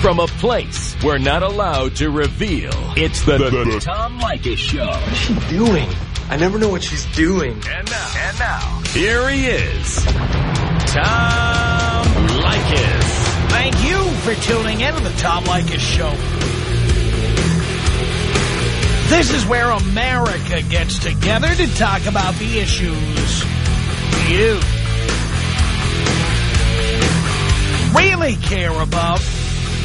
From a place we're not allowed to reveal, it's the, the, the Tom Leykis Show. What's she doing? I never know what she's doing. And now, and now, here he is, Tom Leykis. Thank you for tuning in to the Tom Leykis Show. This is where America gets together to talk about the issues you really care about.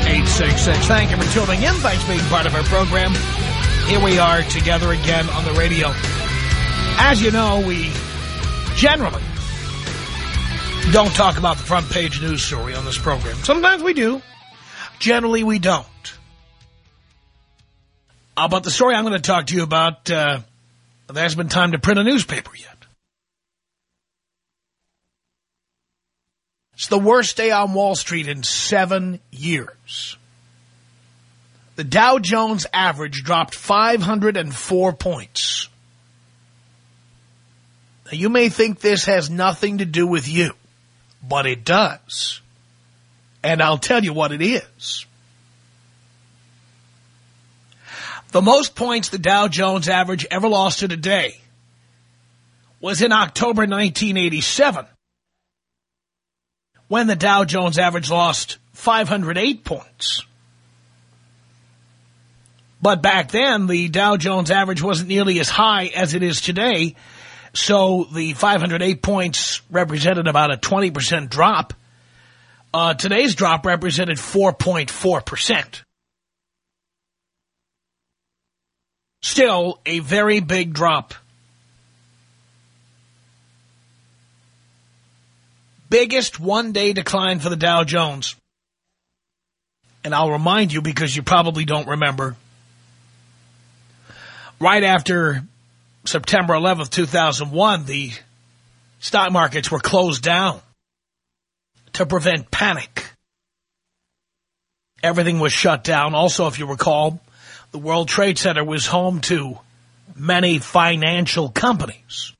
1-800-5800-866. Thank you for tuning in. Thanks for being part of our program. Here we are together again on the radio. As you know, we generally don't talk about the front page news story on this program. Sometimes we do. Generally, we don't. Uh, but the story I'm going to talk to you about, uh, there hasn't been time to print a newspaper yet. It's the worst day on Wall Street in seven years. The Dow Jones average dropped 504 points. Now, you may think this has nothing to do with you, but it does. And I'll tell you what it is. The most points the Dow Jones average ever lost in a day was in October 1987 when the Dow Jones average lost 508 points. But back then, the Dow Jones average wasn't nearly as high as it is today, so the 508 points represented about a 20% drop. Uh, today's drop represented 4.4%. Still a very big drop. Biggest one-day decline for the Dow Jones. And I'll remind you because you probably don't remember. Right after September 11th, 2001, the stock markets were closed down to prevent panic. Everything was shut down. Also, if you recall, the World Trade Center was home to many financial companies.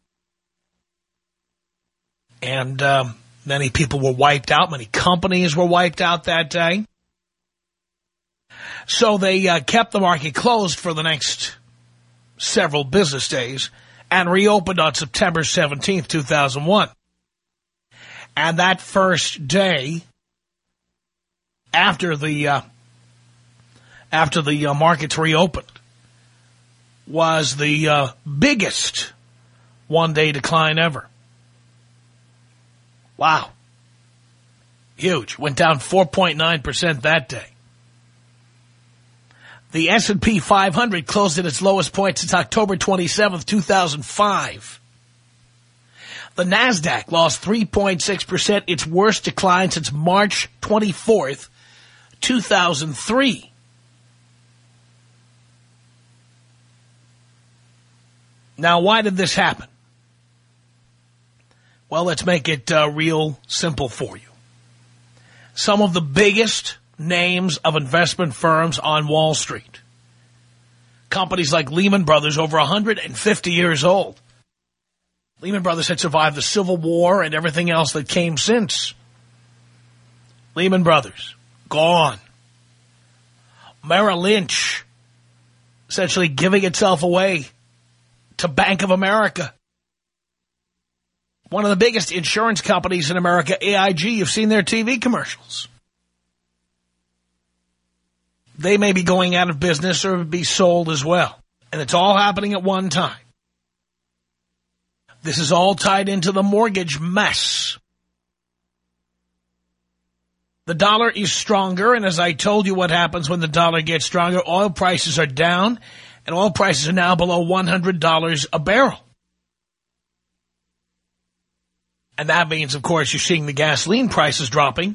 And um, many people were wiped out. Many companies were wiped out that day. So they uh, kept the market closed for the next several business days and reopened on September 17th, 2001. And that first day, after the uh, after the uh, markets reopened, was the uh, biggest one-day decline ever. Wow. Huge. Went down 4.9% that day. The S&P 500 closed at its lowest point since October 27th, 2005. The NASDAQ lost 3.6%, its worst decline since March 24th, 2003. Now, why did this happen? Well, let's make it uh, real simple for you. Some of the biggest names of investment firms on Wall Street. Companies like Lehman Brothers, over 150 years old. Lehman Brothers had survived the Civil War and everything else that came since. Lehman Brothers, gone. Merrill Lynch, essentially giving itself away to Bank of America. One of the biggest insurance companies in America, AIG, you've seen their TV commercials. They may be going out of business or be sold as well. And it's all happening at one time. This is all tied into the mortgage mess. The dollar is stronger, and as I told you what happens when the dollar gets stronger, oil prices are down, and oil prices are now below $100 a barrel. And that means, of course, you're seeing the gasoline prices dropping.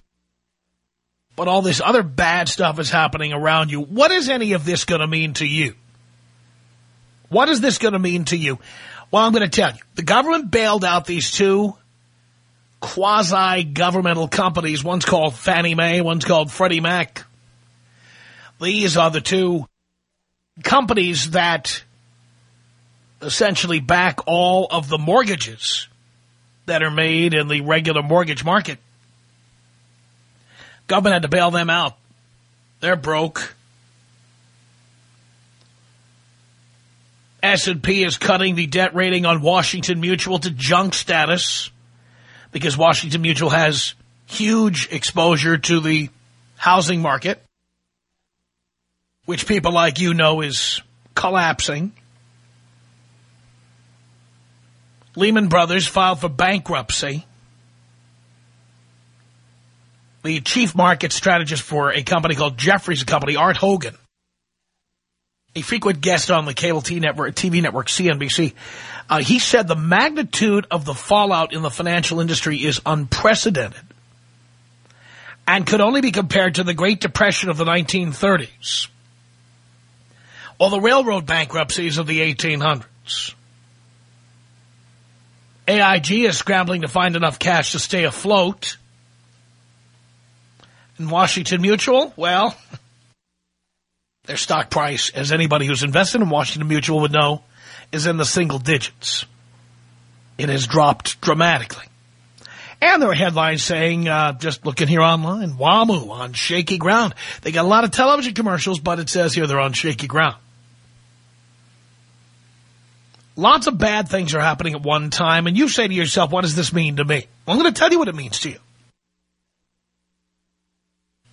but all this other bad stuff is happening around you. What is any of this going to mean to you? What is this going to mean to you? Well, I'm going to tell you. The government bailed out these two quasi-governmental companies. One's called Fannie Mae, one's called Freddie Mac. These are the two companies that essentially back all of the mortgages that are made in the regular mortgage market. Government had to bail them out. They're broke. S&P is cutting the debt rating on Washington Mutual to junk status because Washington Mutual has huge exposure to the housing market, which people like you know is collapsing. Lehman Brothers filed for bankruptcy. The chief market strategist for a company called Jefferies Company, Art Hogan, a frequent guest on the cable TV network, TV network CNBC, uh, he said the magnitude of the fallout in the financial industry is unprecedented and could only be compared to the Great Depression of the 1930s or the railroad bankruptcies of the 1800s. AIG is scrambling to find enough cash to stay afloat. And Washington Mutual, well, their stock price, as anybody who's invested in Washington Mutual would know, is in the single digits. It has dropped dramatically. And there are headlines saying, uh, just looking here online, WAMU on shaky ground. They got a lot of television commercials, but it says here they're on shaky ground. Lots of bad things are happening at one time, and you say to yourself, what does this mean to me? Well, I'm going to tell you what it means to you.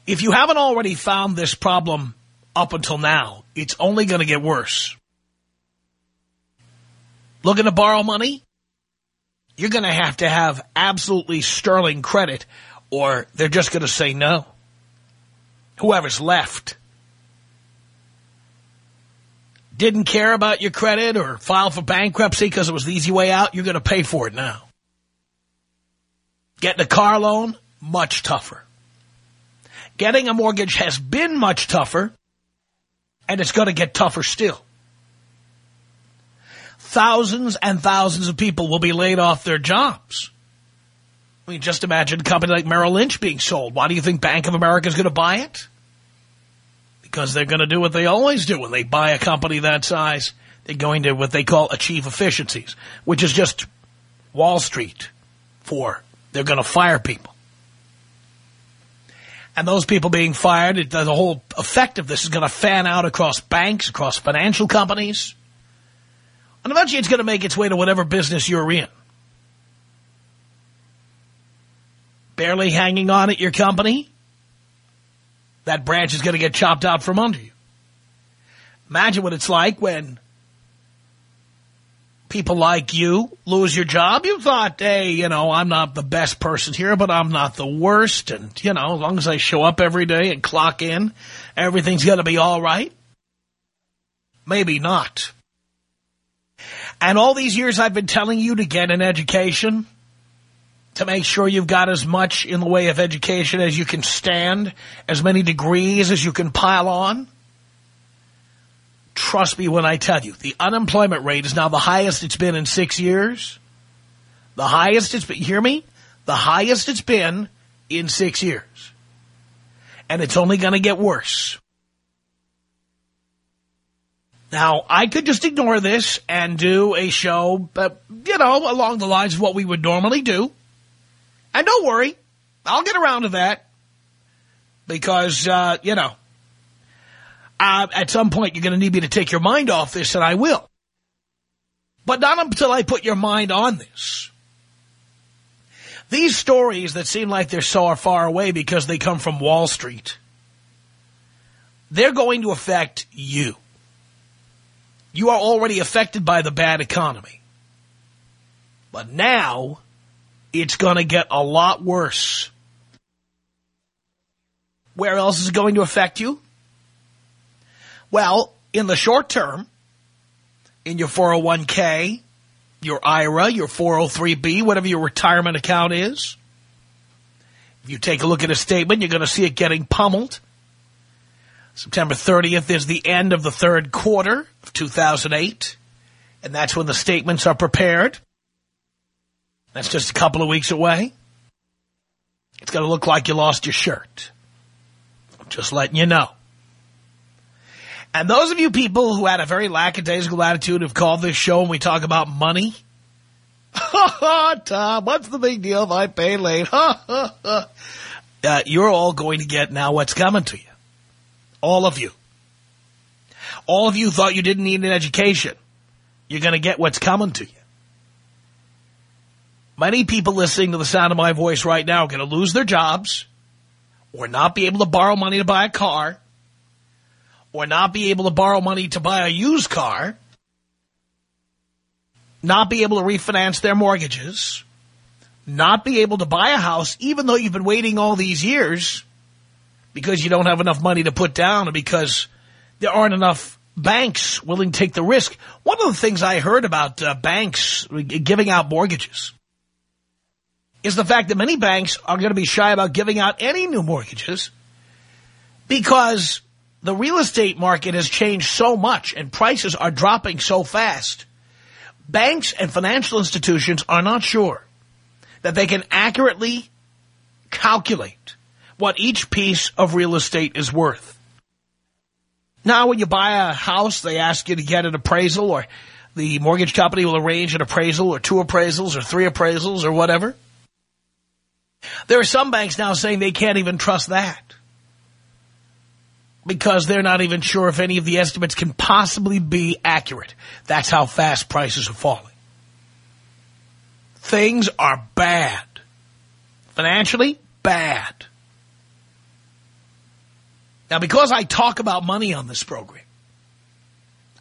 If you haven't already found this problem up until now, it's only going to get worse. Looking to borrow money? You're going to have to have absolutely sterling credit, or they're just going to say no. Whoever's left didn't care about your credit or filed for bankruptcy because it was the easy way out, you're going to pay for it now. Getting a car loan, much tougher. Getting a mortgage has been much tougher, and it's going to get tougher still. Thousands and thousands of people will be laid off their jobs. I mean, just imagine a company like Merrill Lynch being sold. Why do you think Bank of America is going to buy it? Because they're going to do what they always do when they buy a company that size. They're going to what they call achieve efficiencies, which is just Wall Street for they're going to fire people. And those people being fired, it, the whole effect of this is going to fan out across banks, across financial companies. And eventually it's going to make its way to whatever business you're in. Barely hanging on at your company? That branch is going to get chopped out from under you. Imagine what it's like when people like you lose your job. You thought, hey, you know, I'm not the best person here, but I'm not the worst. And, you know, as long as I show up every day and clock in, everything's going to be all right. Maybe not. And all these years I've been telling you to get an education – to make sure you've got as much in the way of education as you can stand, as many degrees as you can pile on? Trust me when I tell you, the unemployment rate is now the highest it's been in six years. The highest it's been, hear me? The highest it's been in six years. And it's only going to get worse. Now, I could just ignore this and do a show, you know, along the lines of what we would normally do. And don't worry, I'll get around to that because, uh, you know, uh, at some point you're going to need me to take your mind off this, and I will. But not until I put your mind on this. These stories that seem like they're so far away because they come from Wall Street, they're going to affect you. You are already affected by the bad economy. But now it's going to get a lot worse. Where else is it going to affect you? Well, in the short term, in your 401k, your IRA, your 403b, whatever your retirement account is, If you take a look at a statement, you're going to see it getting pummeled. September 30th is the end of the third quarter of 2008, and that's when the statements are prepared. That's just a couple of weeks away. It's going to look like you lost your shirt. I'm Just letting you know. And those of you people who had a very lackadaisical attitude have called this show and we talk about money. Tom, what's the big deal if I pay late? uh, you're all going to get now what's coming to you. All of you. All of you thought you didn't need an education. You're going to get what's coming to you. Many people listening to the sound of my voice right now are going to lose their jobs or not be able to borrow money to buy a car or not be able to borrow money to buy a used car, not be able to refinance their mortgages, not be able to buy a house even though you've been waiting all these years because you don't have enough money to put down and because there aren't enough banks willing to take the risk. One of the things I heard about uh, banks giving out mortgages is the fact that many banks are going to be shy about giving out any new mortgages because the real estate market has changed so much and prices are dropping so fast. Banks and financial institutions are not sure that they can accurately calculate what each piece of real estate is worth. Now, when you buy a house, they ask you to get an appraisal or the mortgage company will arrange an appraisal or two appraisals or three appraisals or whatever. There are some banks now saying they can't even trust that because they're not even sure if any of the estimates can possibly be accurate. That's how fast prices are falling. Things are bad. Financially, bad. Now, because I talk about money on this program,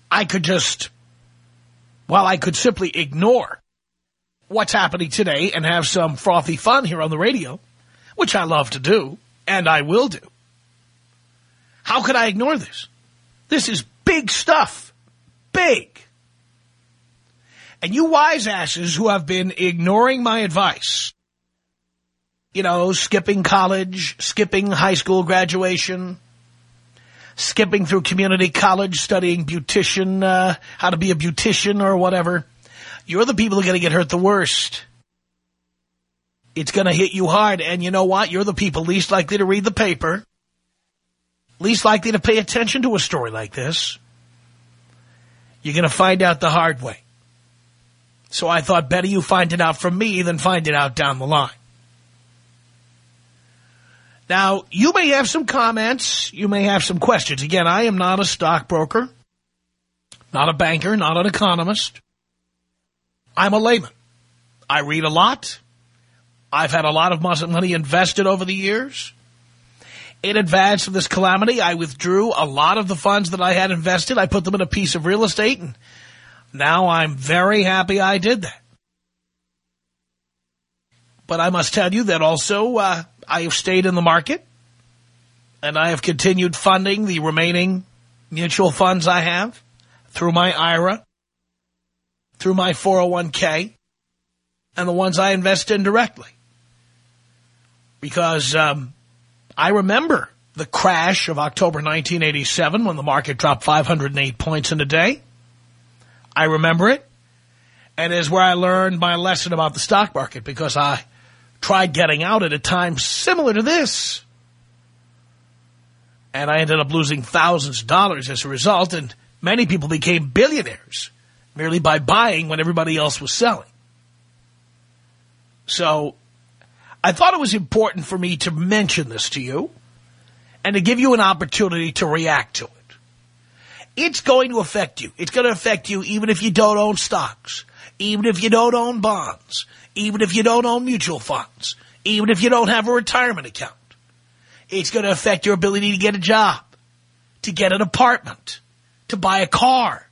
I could just, well, I could simply ignore what's happening today and have some frothy fun here on the radio, which I love to do, and I will do. How could I ignore this? This is big stuff. Big. And you wise asses who have been ignoring my advice, you know, skipping college, skipping high school graduation, skipping through community college, studying beautician, uh, how to be a beautician or whatever, you're the people who are going to get hurt the worst. It's going to hit you hard. And you know what? You're the people least likely to read the paper, least likely to pay attention to a story like this. You're going to find out the hard way. So I thought better you find it out from me than find it out down the line. Now, you may have some comments. You may have some questions. Again, I am not a stockbroker, not a banker, not an economist. I'm a layman. I read a lot. I've had a lot of money invested over the years. In advance of this calamity, I withdrew a lot of the funds that I had invested. I put them in a piece of real estate, and now I'm very happy I did that. But I must tell you that also uh, I have stayed in the market, and I have continued funding the remaining mutual funds I have through my IRA, through my 401k, and the ones I invest in directly. Because um, I remember the crash of October 1987 when the market dropped 508 points in a day. I remember it. And is where I learned my lesson about the stock market because I tried getting out at a time similar to this. And I ended up losing thousands of dollars as a result, and many people became billionaires merely by buying when everybody else was selling. So I thought it was important for me to mention this to you and to give you an opportunity to react to it. It's going to affect you. It's going to affect you even if you don't own stocks, even if you don't own bonds, even if you don't own mutual funds, even if you don't have a retirement account. It's going to affect your ability to get a job, to get an apartment, to buy a car,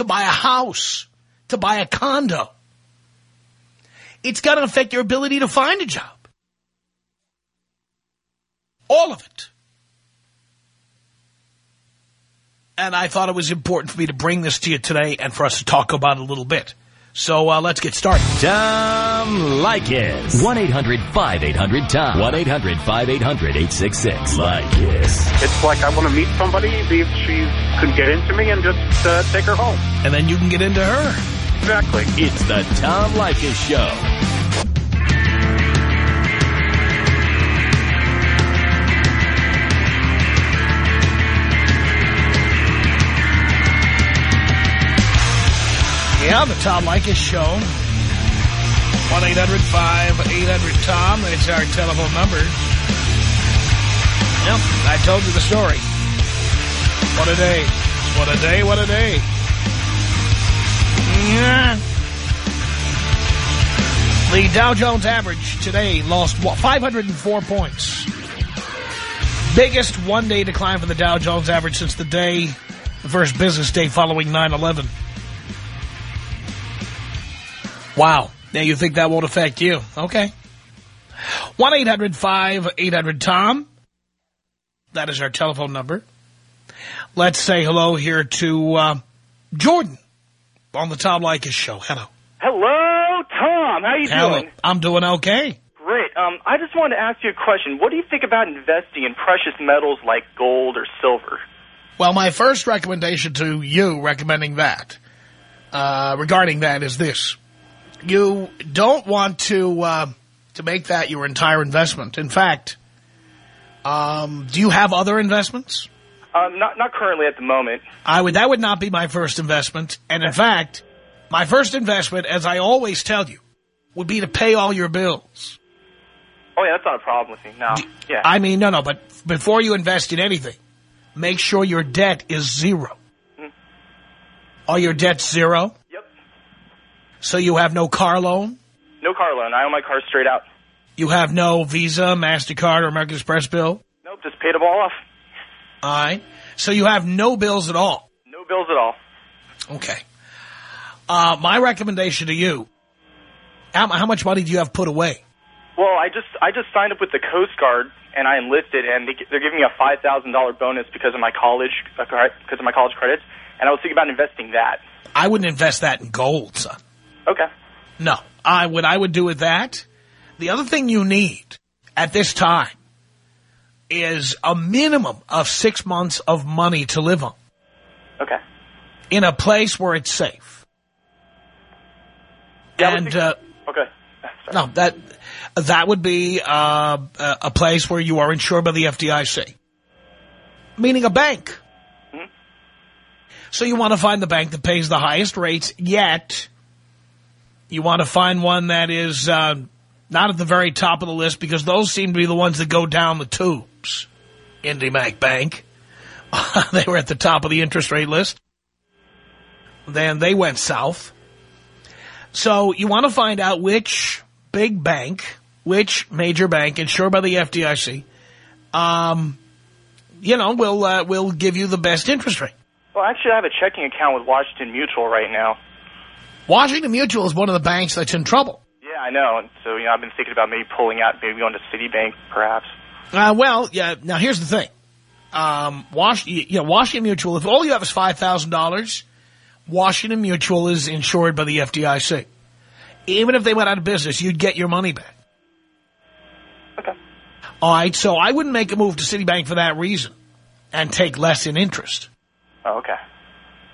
to buy a house, to buy a condo. It's going to affect your ability to find a job. All of it. And I thought it was important for me to bring this to you today and for us to talk about it a little bit. So uh, let's get started. Tom Leykis. 1-800-5800-TOM. 1-800-5800-866. Leykis. It's like I want to meet somebody, see if she could get into me, and just uh, take her home. And then you can get into her. Exactly. It's the Tom Leykis Show. Yeah, the Tom Leykis Show. 1-800-5800-TOM. That's our telephone number. Yep, I told you the story. What a day. What a day, what a day. Yeah. The Dow Jones average today lost 504 points. Biggest one-day decline for the Dow Jones average since the day, the first business day following 9-11. Wow. Now you think that won't affect you. Okay. 1-800-5800-TOM. That is our telephone number. Let's say hello here to uh, Jordan on the Tom Leykis show. Hello. Hello, Tom. How you Hello. doing? I'm doing okay. Great. Um, I just wanted to ask you a question. What do you think about investing in precious metals like gold or silver? Well, my first recommendation to you recommending that, uh, regarding that is this. You don't want to uh, to make that your entire investment. In fact, um, do you have other investments? Um, not not currently at the moment. I would that would not be my first investment. And in fact, my first investment, as I always tell you, would be to pay all your bills. Oh yeah, that's not a problem with me. No. Yeah. I mean, no, no, but before you invest in anything, make sure your debt is zero. Are your debts zero? So you have no car loan? No car loan. I own my car straight out. You have no Visa, MasterCard, or American Express bill? Nope. Just paid them all off. All right. So you have no bills at all. No bills at all. Okay. Uh, my recommendation to you, how, how much money do you have put away? Well, I just I just signed up with the Coast Guard and I enlisted, and they, they're giving me a five thousand dollar bonus because of my college uh, because of my college credits, and I was thinking about investing that. I wouldn't invest that in gold, son. Okay. No. I would I would do with that. The other thing you need at this time is a minimum of six months of money to live on Okay. in a place where it's safe. Yeah, and uh, Okay. Sorry. no, that that would be uh, a a place where you are insured by the FDIC, meaning a bank. Mhm. So you want to find the bank that pays the highest rates, yet you want to find one that is uh, not at the very top of the list because those seem to be the ones that go down the tubes. IndyMac Bank, they were at the top of the interest rate list. Then they went south. So you want to find out which big bank, which major bank insured by the FDIC, um, you know, will uh, will give you the best interest rate. Well, actually, I have a checking account with Washington Mutual right now. Washington Mutual is one of the banks that's in trouble. Yeah, I know. And so, you know, I've been thinking about maybe pulling out, maybe going to Citibank, perhaps. Uh, well, yeah. Now here's the thing. Um, Wash, you know, Washington Mutual. If all you have is five thousand dollars, Washington Mutual is insured by the FDIC. Even if they went out of business, you'd get your money back. Okay. All right. So I wouldn't make a move to Citibank for that reason, and take less in interest. Oh, okay.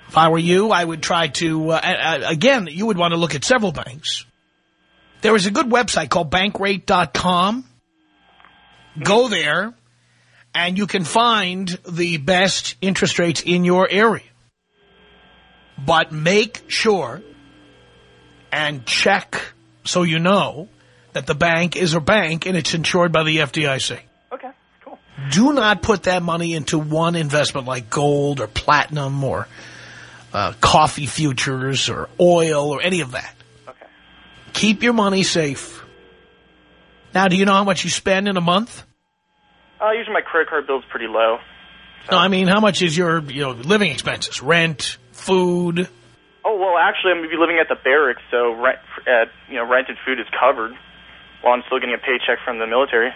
If I were you, I would try to, uh, uh, again, you would want to look at several banks. There is a good website called bankrate.com. Go there, and you can find the best interest rates in your area. But make sure and check so you know that the bank is a bank and it's insured by the FDIC. Okay, cool. Do not put that money into one investment like gold or platinum or uh, coffee futures or oil or any of that. Okay. Keep your money safe. Now, do you know how much you spend in a month? Uh, usually my credit card bill's pretty low. No, I mean, how much is your you know living expenses? Rent, food? Oh, well, actually, I'm going to be living at the barracks, so rent, uh, you know, rent and food is covered while I'm still getting a paycheck from the military.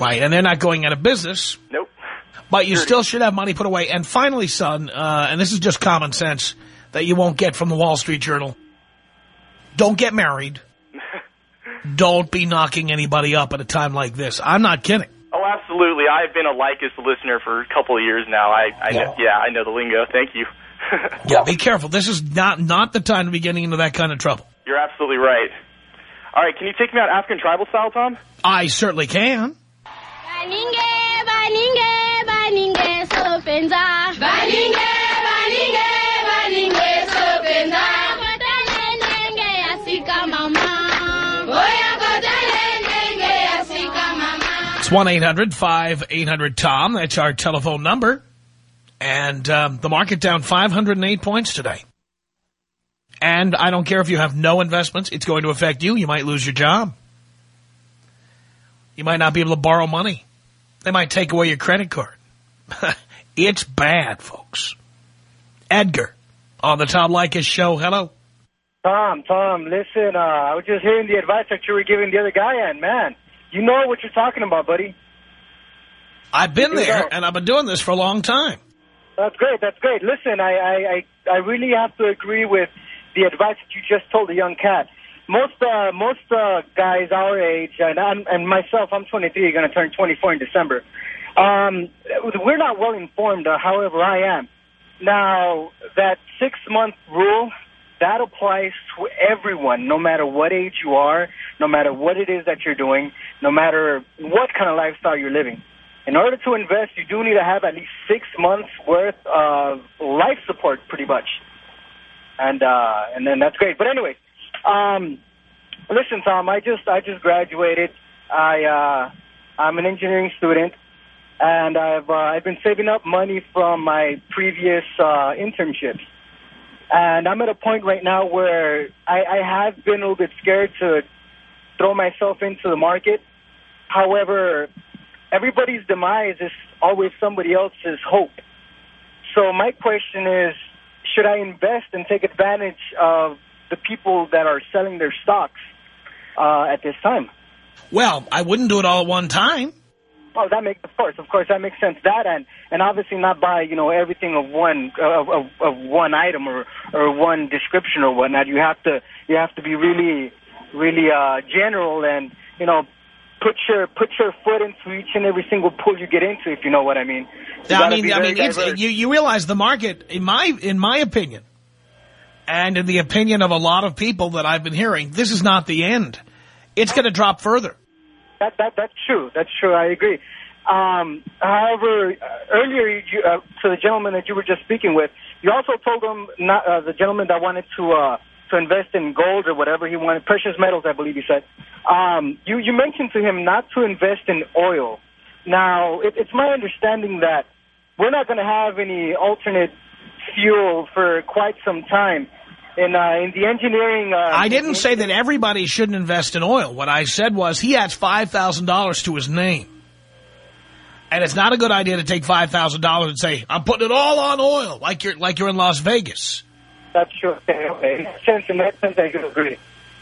Right, and they're not going out of business. Nope. But you still should have money put away. And finally, son, uh, and this is just common sense that you won't get from the Wall Street Journal. Don't get married. Don't be knocking anybody up at a time like this. I'm not kidding. Oh, absolutely. I've been a Leykis listener for a couple of years now. I, I Yeah. know, yeah, I know the lingo. Thank you. Yeah, be careful. This is not not the time to be getting into that kind of trouble. You're absolutely right. All right, can you take me out African tribal style, Tom? I certainly can. Baninge, baninge, baninge, sopenza. Baninge, baninge, baninge, sopenza. Kotale nenge asika mama. Oya kotale nenge asika mama. It's 1-800-5800-TOM. That's our telephone number. And um, the market down 508 points today. And I don't care if you have no investments. It's going to affect you. You might lose your job. You might not be able to borrow money. They might take away your credit card. it's bad, folks. Edgar on the Tom Leykis show. Hello. Tom, Tom, listen, uh, I was just hearing the advice that you were giving the other guy, and man, you know what you're talking about, buddy. I've been there, and I've been doing this for a long time. That's great, that's great. Listen, I, I, I, I really have to agree with the advice that you just told the young cat. Most, uh, most uh, guys our age, and I'm, and myself, I'm 23, going to turn 24 in December. Um, we're not well informed. Uh, however, I am. Now that six month rule, that applies to everyone, no matter what age you are, no matter what it is that you're doing, no matter what kind of lifestyle you're living. In order to invest, you do need to have at least six months worth of life support, pretty much. And uh, and then that's great. But anyway, um, listen, Tom, I just I just graduated. I uh, I'm an engineering student, and I've uh, I've been saving up money from my previous uh, internships. And I'm at a point right now where I, I have been a little bit scared to throw myself into the market. However, everybody's demise is always somebody else's hope. So my question is, should I invest and take advantage of the people that are selling their stocks uh, at this time? Well, I wouldn't do it all at one time. Oh, that makes of course, of course, that makes sense. That and and obviously not buy you know everything of one of, of, of one item or or one description or whatnot. You have to you have to be really really uh, general and you know put your put your foot into each and every single pool you get into, if you know what I mean. You I mean, I mean, you you realize the market, in my in my opinion, and in the opinion of a lot of people that I've been hearing, this is not the end. It's going to drop further. That that that's true. That's true. I agree. Um, however, uh, earlier you, uh, to the gentleman that you were just speaking with, you also told him not uh, the gentleman that wanted to uh, to invest in gold or whatever he wanted, precious metals, I believe you said. Um, you you mentioned to him not to invest in oil. Now, it, it's my understanding that we're not going to have any alternate fuel for quite some time. In uh, in the engineering, uh, I didn't say that everybody shouldn't invest in oil. What I said was he adds $5,000 to his name. And it's not a good idea to take $5,000 and say, I'm putting it all on oil, like you're like you're in Las Vegas. That's true. Okay. In that sense, in that sense, I do agree.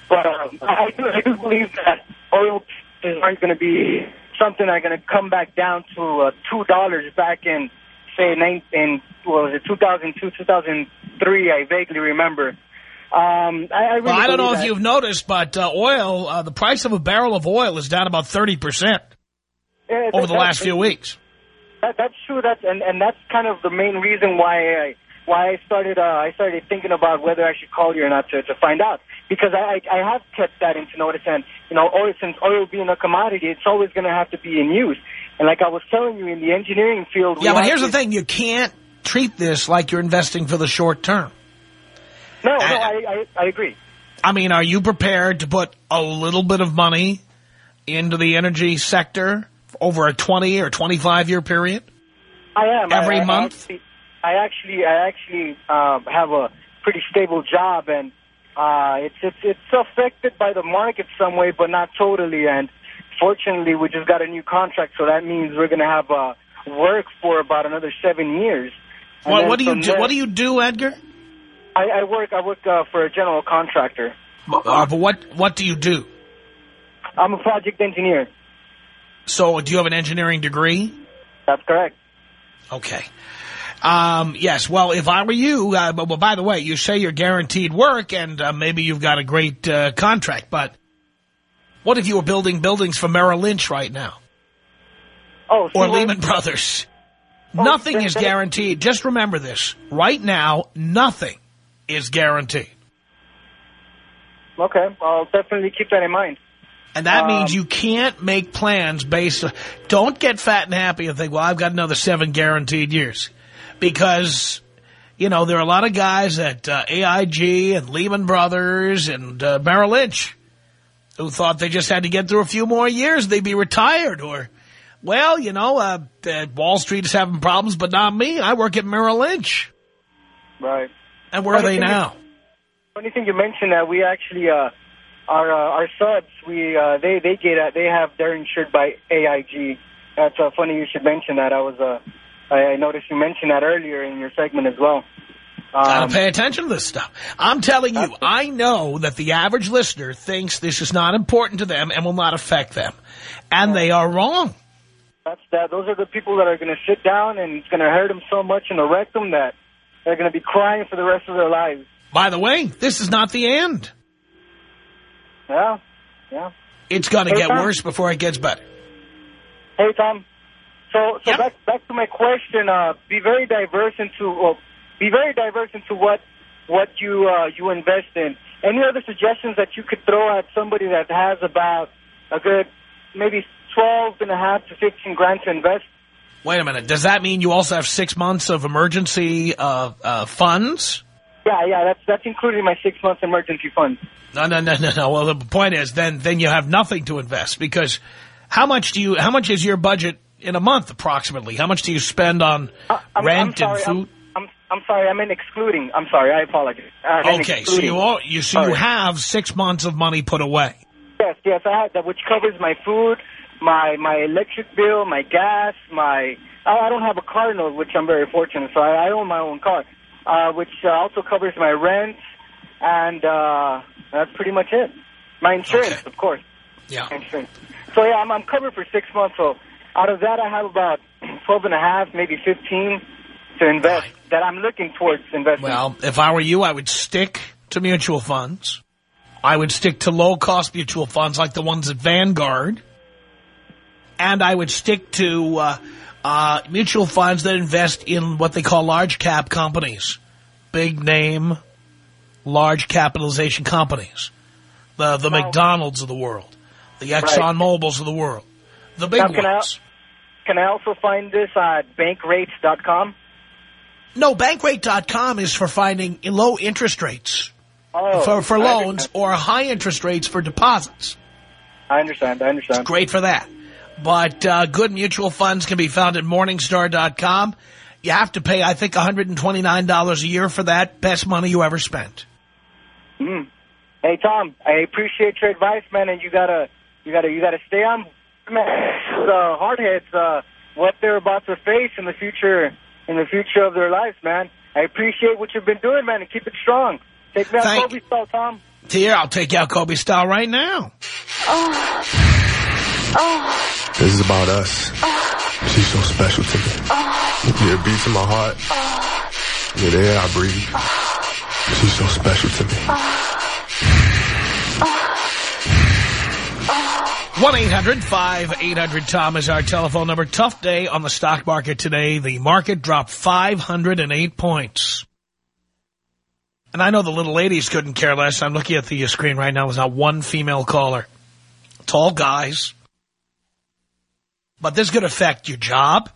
But um, I do, I do believe that oil prices aren't going to be something that's going to come back down to uh, two dollars back in, say, nine, in what was it 2002, 2003? I vaguely remember. Um, I, I really Well, I don't know believe if you've noticed, but uh, oil, uh, the price of a barrel of oil is down about 30% Yeah, over that- the last few weeks. That, that's true. That's and, and that's kind of the main reason why I why I started uh, I started thinking about whether I should call you or not to to find out because I I, I have kept that into notice and you know oil since oil being a commodity it's always going to have to be in use and like I was telling you in the engineering field Yeah, but here's the thing. You can't treat this like you're investing for the short term. No no I- I, I agree I mean, are you prepared to put a little bit of money into the energy sector over a 20 or 25 year period? I am Every I, I month? actually, I actually I actually um, have a pretty stable job and uh, it's it's it's affected by the market some way but not totally and fortunately we just got a new contract so that means we're going to have uh, work for about another seven years. And What, do you do? there- What do you do, Edgar? I, I work I work uh, for a general contractor. Uh, but what what do you do? I'm a project engineer. So, do you have an engineering degree? That's correct. Okay. Um, yes, well, if I were you, uh, but, well, by the way, you say you're guaranteed work and uh, maybe you've got a great uh, contract, but what if you were building buildings for Merrill Lynch right now? Oh, Or Lehman Brothers? Oh, nothing is guaranteed. Just remember this. Right now, nothing is guaranteed. Okay, I'll definitely keep that in mind. And that Um, means you can't make plans based on... Don't get fat and happy and think, well, I've got another seven guaranteed years. Because, you know, there are a lot of guys at uh, AIG and Lehman Brothers and uh, Merrill Lynch who thought they just had to get through a few more years, they'd be retired. Or, well, you know, uh, uh, Wall Street is having problems, but not me. I work at Merrill Lynch. Right. And where are they now? Funny thing you mentioned that we actually uh, our uh, our subs we uh, they they get uh, they have they're insured by AIG. That's uh, funny you should mention that. I was uh, I I noticed you mentioned that earlier in your segment as well. Um, Gotta pay attention to this stuff. I'm telling you, I know that the average listener thinks this is not important to them and will not affect them. And they are wrong. That's that. Those are the people that are going to sit down and it's going to hurt them so much in the rectum that they're going to be crying for the rest of their lives. By the way, this is not the end. Yeah, yeah. It's going to Hey, get Tom. worse before it gets better. Hey Tom. So so Yep. back back to my question. Uh, be very diverse into well, be very diverse into what what you uh, you invest in. Any other suggestions that you could throw at somebody that has about a good maybe twelve and a half to fifteen grand to invest? Wait a minute. Does that mean you also have six months of emergency uh, uh, funds? Yeah, yeah. That's that's included in my six months emergency fund. No, no, no, no, no. Well, the point is then then you have nothing to invest because how much do you? How much is your budget in a month approximately? How much do you spend on Uh, I'm, rent I'm sorry, and food? I'm, I'm I'm sorry. I meant excluding. I'm sorry. I apologize. I Okay, so you all, you so you have six months of money put away. Yes, yes, I have that, which covers my food, my my electric bill, my gas, my. I I don't have a car note, which I'm very fortunate, so I, I own my own car, uh, which uh, also covers my rent, and uh, that's pretty much it. My insurance, Okay. of course, Yeah. insurance. So yeah, I'm, I'm covered for six months. So out of that, I have about twelve and a half, maybe fifteen, to invest Right. that I'm looking towards investing. Well, if I were you, I would stick to mutual funds. I would stick to low-cost mutual funds like the ones at Vanguard. And I would stick to uh, uh, mutual funds that invest in what they call large-cap companies. Big name, large capitalization companies. The, the McDonald's of the world. The Exxon Mobil's of the world. The big Now, can I- ones. Can I also find this at bankrates.com? No, bankrate.com is for finding low interest rates. Oh, for, for loans or high interest rates for deposits. I understand. I understand. It's Great for that. But uh, good mutual funds can be found at Morningstar.com. You have to pay, I think, $129 a year for that. Best money you ever spent. Mm. Hey Tom, I appreciate your advice, man, and you gotta, you gotta, you gotta stay on, man. The hardheads, uh, what they're about to face in the future, in the future of their lives, man. I appreciate what you've been doing, man, and keep it strong. Take me out Thank- Kobe style, Tom. Here, I'll take you out Kobe style right now. This is about us. She's so special to me. Yeah, it beats in my heart. Yeah, the air I breathe. She's so special to me. 1-800-5800-TOM is our telephone number. Tough day on the stock market today. The market dropped 508 points. And I know the little ladies couldn't care less. I'm looking at the screen right now. There's not one female caller. Tall guys. But this is going to affect your job.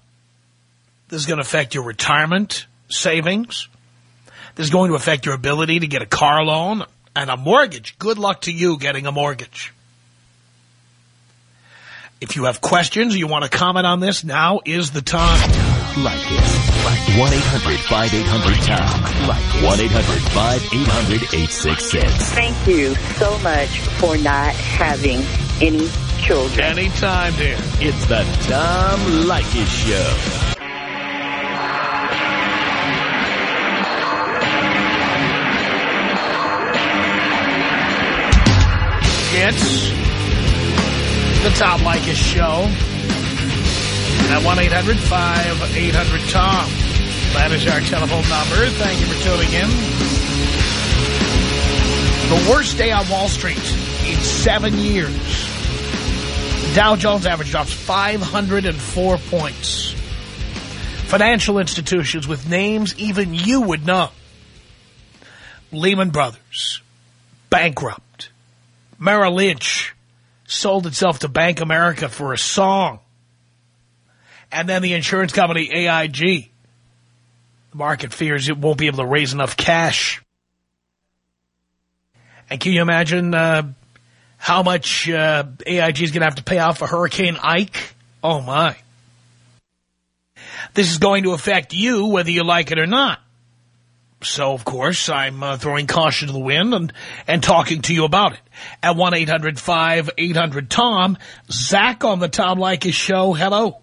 This is going to affect your retirement savings. This is going to affect your ability to get a car loan and a mortgage. Good luck to you getting a mortgage. If you have questions or you want to comment on this, now is the time. Like it. Like 1-800-5800-TOM. Like 1-800-5800-866. Thank you so much for not having any children. Anytime, dear. It's the Tom Leykis Show. It's the Tom Leykis Show at 1-800-5800-TOM. That is our telephone number. Thank you for tuning in. The worst day on Wall Street in seven years. Dow Jones average drops 504 points. Financial institutions with names even you would know. Lehman Brothers, bankrupt. Merrill Lynch sold itself to Bank America for a song. And then the insurance company AIG. The market fears it won't be able to raise enough cash. And can you imagine uh, how much uh, AIG is going to have to pay out for Hurricane Ike? Oh, my. This is going to affect you whether you like it or not. So, of course, I'm uh, throwing caution to the wind and, and talking to you about it. At 1-800-5800-TOM, Zach on the Tom Leykis show. Hello.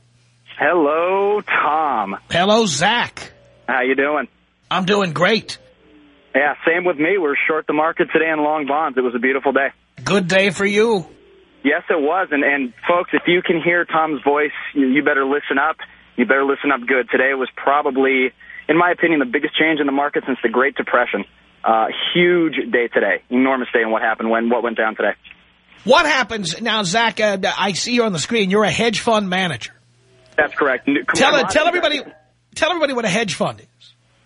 Hello, Tom. Hello, Zach. How you doing? I'm doing great. Yeah, same with me. We're short the market today in long bonds. It was a beautiful day. Good day for you. Yes, it was. And, and folks, if you can hear Tom's voice, you, you better listen up. You better listen up good. Today was probably in my opinion, the biggest change in the market since the Great Depression. Uh, huge day today. Enormous day in what happened when what went down today. What happens now, Zach? Uh, I see you on the screen. You're a hedge fund manager. That's correct. Tell tell everybody tell everybody what a hedge fund is.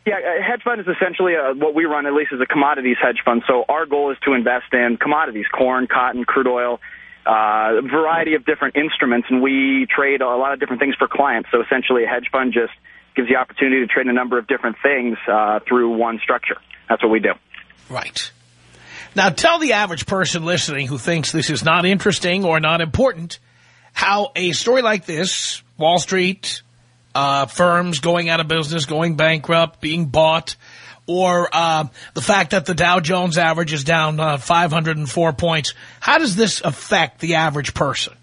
Yeah, a hedge fund is essentially a, what we run, at least, as a commodities hedge fund. So our goal is to invest in commodities, corn, cotton, crude oil, uh, a variety of different instruments, and we trade a lot of different things for clients. So essentially, a hedge fund just gives you the opportunity to trade a number of different things uh, through one structure. That's what we do. Right. Now, tell the average person listening who thinks this is not interesting or not important how a story like this, Wall Street, uh, firms going out of business, going bankrupt, being bought, or uh, the fact that the Dow Jones average is down uh, 504 points, how does this affect the average person?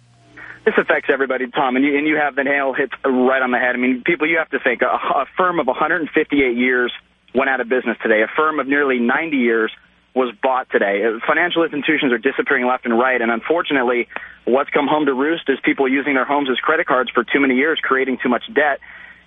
This affects everybody, Tom, and you, and you have the nail hit right on the head. I mean, people, you have to think, a, a firm of 158 years went out of business today. A firm of nearly 90 years was bought today. Uh, financial institutions are disappearing left and right, and unfortunately, what's come home to roost is people using their homes as credit cards for too many years, creating too much debt,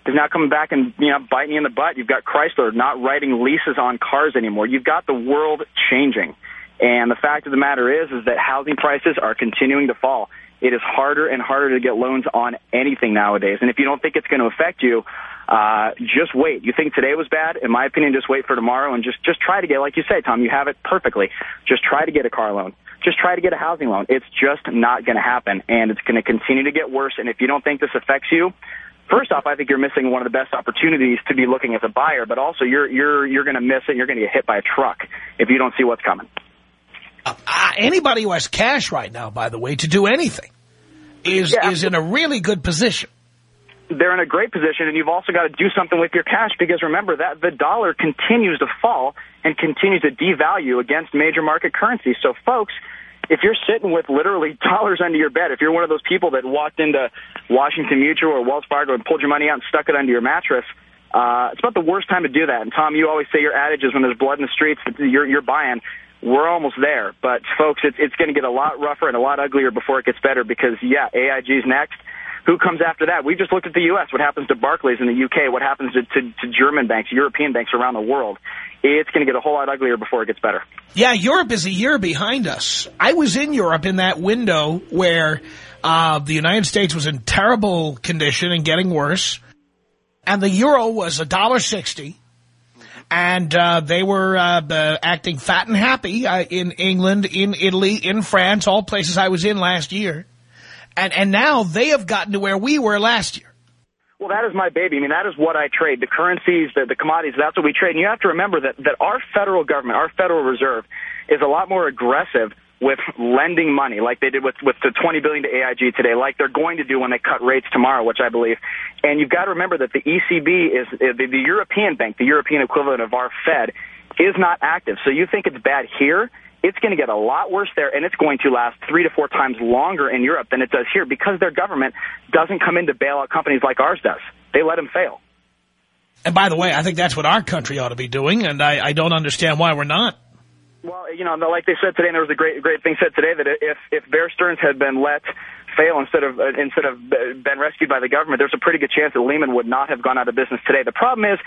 is now coming back and you know biting you in the butt. You've got Chrysler not writing leases on cars anymore. You've got the world changing, and the fact of the matter is, is that housing prices are continuing to fall. It is harder and harder to get loans on anything nowadays. And if you don't think it's going to affect you, uh, just wait. You think today was bad? In my opinion, just wait for tomorrow and just, just try to get, like you say, Tom, you have it perfectly. Just try to get a car loan. Just try to get a housing loan. It's just not going to happen. And it's going to continue to get worse. And if you don't think this affects you, First off, I think you're missing one of the best opportunities to be looking as a buyer, but also you're you're you're going to miss it. You're going to get hit by a truck if you don't see what's coming. Uh, anybody who has cash right now, by the way, to do anything is yeah. is in a really good position. They're in a great position, and you've also got to do something with your cash because remember that the dollar continues to fall and continues to devalue against major market currencies. So, folks, if you're sitting with literally dollars under your bed, if you're one of those people that walked into Washington Mutual or Wells Fargo and pulled your money out and stuck it under your mattress, uh, it's about the worst time to do that. And Tom, you always say your adage is when there's blood in the streets, you're, you're buying we're almost there. But, folks, it's, it's going to get a lot rougher and a lot uglier before it gets better because, yeah, AIG's next. Who comes after that? We just looked at the U.S. What happens to Barclays in the U.K.? What happens to, to, to German banks, European banks around the world? It's going to get a whole lot uglier before it gets better. Yeah, Europe is a year behind us. I was in Europe in that window where uh, the United States was in terrible condition and getting worse, and the euro was a dollar sixty and uh, they were uh, acting fat and happy uh, in England, in Italy, in France, all places I was in last year. And, and now they have gotten to where we were last year. Well, that is my baby. I mean, that is what I trade. The currencies, the, the commodities, that's what we trade. And you have to remember that, that our federal government, our Federal Reserve, is a lot more aggressive with lending money, like they did with, with the 20 billion to AIG today, like they're going to do when they cut rates tomorrow, which I believe. And you've got to remember that the ECB is uh, the, the European bank, the European equivalent of our Fed, is not active. So you think it's bad here? It's going to get a lot worse there, and it's going to last three to four times longer in Europe than it does here because their government doesn't come in to bail out companies like ours does. They let them fail. And by the way, I think that's what our country ought to be doing, and I, I don't understand why we're not. Well, you know, like they said today, and there was a great, great thing said today that if if Bear Stearns had been let fail instead of uh, instead of been rescued by the government, there's a pretty good chance that Lehman would not have gone out of business today. The problem is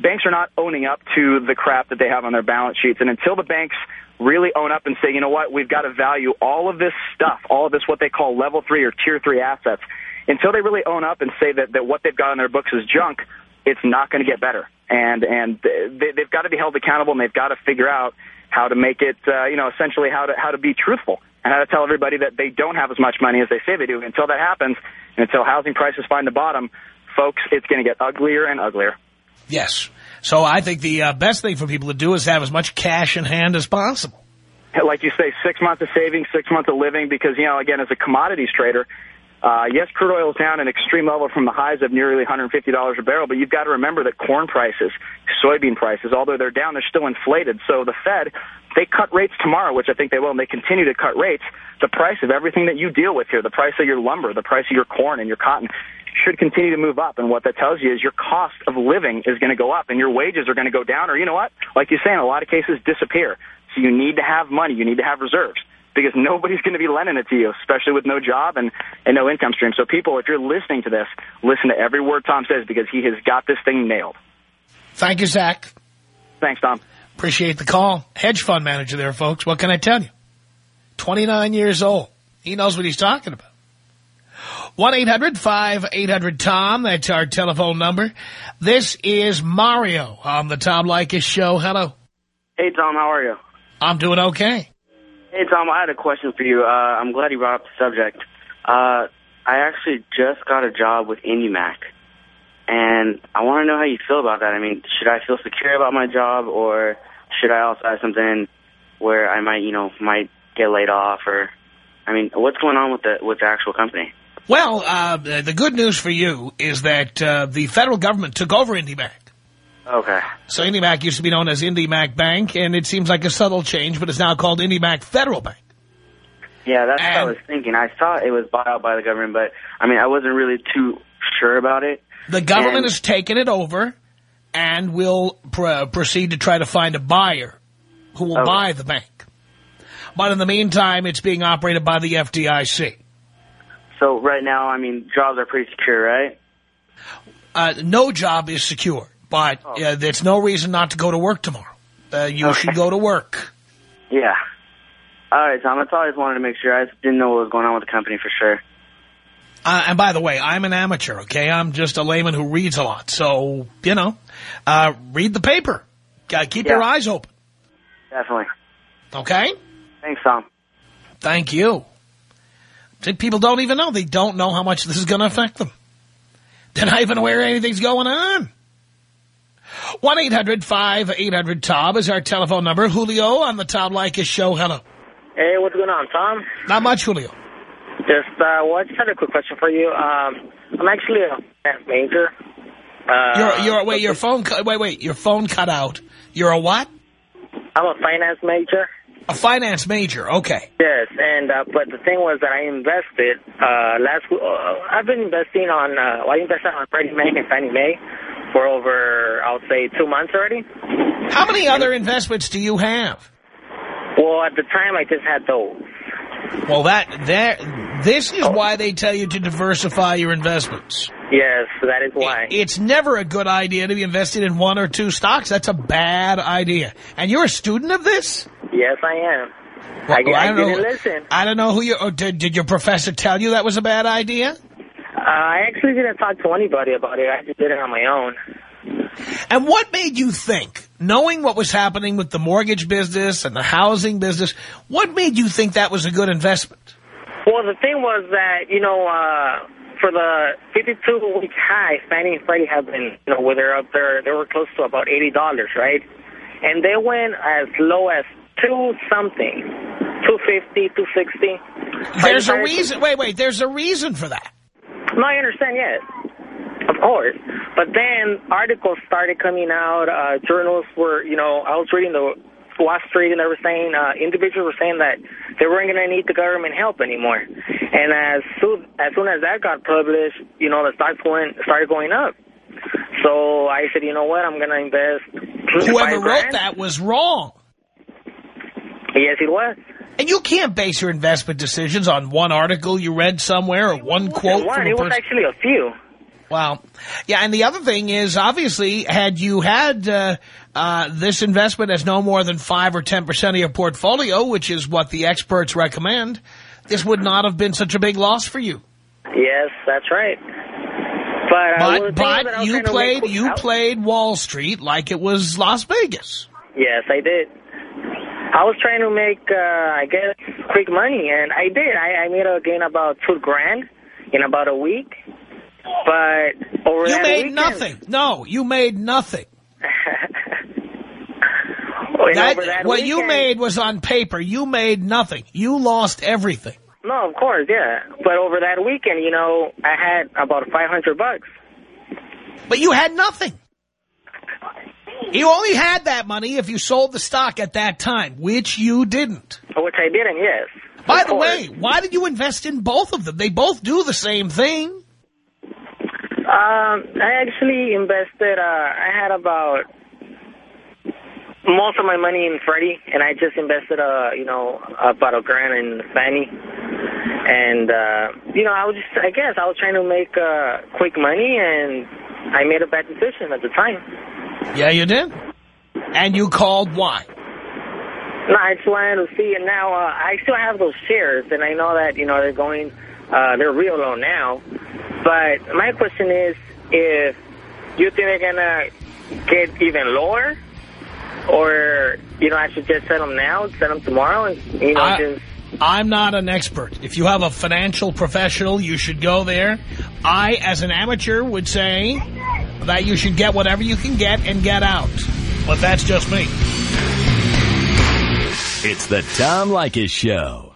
banks are not owning up to the crap that they have on their balance sheets, and until the banks really own up and say, you know what, we've got to value all of this stuff, all of this what they call level three or tier three assets, until they really own up and say that, that what they've got on their books is junk, it's not going to get better. And and they, they've got to be held accountable, and they've got to figure out how to make it, uh, you know, essentially how to how to be truthful and how to tell everybody that they don't have as much money as they say they do. Until that happens, and until housing prices find the bottom, folks, it's going to get uglier and uglier. Yes. So I think the uh, best thing for people to do is have as much cash in hand as possible. Like you say, six months of savings, six months of living, because, you know, again, as a commodities trader, uh, yes, crude oil is down an extreme level from the highs of nearly $150 a barrel, but you've got to remember that corn prices, soybean prices, although they're down, they're still inflated. So the Fed, they cut rates tomorrow, which I think they will, and they continue to cut rates. The price of everything that you deal with here, the price of your lumber, the price of your corn and your cotton, should continue to move up. And what that tells you is your cost of living is going to go up, and your wages are going to go down, or you know what? Like you say, in a lot of cases, disappear. So you need to have money. You need to have reserves because nobody's going to be lending it to you, especially with no job and, and no income stream. So people, if you're listening to this, listen to every word Tom says because he has got this thing nailed. Thank you, Zach. Thanks, Tom. Appreciate the call. Hedge fund manager there, folks. What can I tell you? 29 years old. He knows what he's talking about. 1-800-5800-TOM. That's our telephone number. This is Mario on the Tom Leykis show. Hello. Hey, Tom. How are you? I'm doing okay. Hey, Tom. I had a question for you. Uh, I'm glad you brought up the subject. Uh, I actually just got a job with IndyMac, and I want to know how you feel about that. I mean, should I feel secure about my job, or should I also have something where I might, you know, might get laid off, or, I mean, what's going on with the with the actual company? Well, uh, the good news for you is that uh, the federal government took over IndyMac. Okay. So IndyMac used to be known as IndyMac Bank, and it seems like a subtle change, but it's now called IndyMac Federal Bank. Yeah, that's what I was thinking. I thought it was bought out by the government, but, I mean, I wasn't really too sure about it. The government And- has taken it over and will pr proceed to try to find a buyer who will Okay. buy the bank. But in the meantime, it's being operated by the FDIC. So right now, I mean, jobs are pretty secure, right? Uh, no job is secure, but Oh. uh, there's no reason not to go to work tomorrow. Uh, you should go to work. Yeah. All right, Tom. I just wanted to make sure. I didn't know what was going on with the company for sure. Uh, and by the way, I'm an amateur, okay? I'm just a layman who reads a lot. So, you know, uh, read the paper. Uh, keep your eyes open, Definitely. okay? Thanks, Tom. Thank you. See, People don't even know. They don't know how much this is going to affect them. They're not even aware anything's going on. 1-800-5800-TOM is our telephone number. Julio on the Tom Leykis show. Hello. Hey, what's going on, Tom? Not much, Julio. Just, uh, well, I just had a quick question for you. Um, I'm actually a finance major. Uh, You're, you're, wait, your phone, wait, wait, your phone cut out. You're a what? I'm a finance major. A finance major, okay. Yes, and uh, but the thing was that I invested uh, last. Uh, I've been investing on. Uh, well, I invested on Freddie Mac and Fannie Mae for over, I'll say, two months already. How many other investments do you have? Well, at the time, I just had those. Well, that, that, this is oh. why they tell you to diversify your investments. Yes, that is why. It's never a good idea to be invested in one or two stocks. That's a bad idea. And you're a student of this? Yes, I am. Well, I, I, don't didn't know, listen. I don't know who you, or did, did your professor tell you that was a bad idea? I actually didn't talk to anybody about it. I just did it on my own. And what made you think, knowing what was happening with the mortgage business and the housing business, what made you think that was a good investment? Well, the thing was that, you know, uh, for the 52-week high, Fannie and Freddie have been, you know, where they're up there, they were close to about $80, right? And they went as low as two something, 250, 260. There's a reason, wait, wait, there's a reason for that. No, I understand, yes. Of course. But then articles started coming out, uh, journals were, you know, I was reading the Wall Street and they were saying, uh, individuals were saying that they weren't going to need the government help anymore. And as soon, as soon as that got published, you know, the stocks went, started going up. So I said, you know what, I'm going to invest. Whoever wrote grand. that was wrong. Yes, it was. And you can't base your investment decisions on one article you read somewhere or one quote one. from a It was actually a few. Wow. Yeah, and the other thing is, obviously, had you had uh, uh, this investment as no more than 5 or 10% of your portfolio, which is what the experts recommend, this would not have been such a big loss for you. Yes, that's right. But, But, the thing that I but you played you played Wall Street like it was Las Vegas. Yes, I did. I was trying to make, uh, I guess, quick money, and I did. I, I made a gain about two grand in about a week. But over You that made weekend, nothing. No, you made nothing. That- that what you made was on paper. You made nothing. You lost everything. No, of course, yeah. But over that weekend, you know, I had about 500 bucks. But you had nothing. You only had that money if you sold the stock at that time, which you didn't. Which I didn't, yes. By Of the course. way, why did you invest in both of them? They both do the same thing. Um, I actually invested, uh, I had about most of my money in Freddie, and I just invested, uh, you know, about a grand in Fannie. And, uh, you know, I was just, I guess I was trying to make, uh, quick money, and I made a bad decision at the time. Yeah, you did. And you called why? No, I just wanted to see, and now, uh, I still have those shares, and I know that, you know, they're going, uh, they're real low now. But my question is, if you think they're gonna get even lower, or, you know, I should just sell them now, sell them tomorrow, and, you know, I- just... I'm not an expert. If you have a financial professional, you should go there. I, as an amateur, would say that you should get whatever you can get and get out. But that's just me. It's the Tom Leykis Show.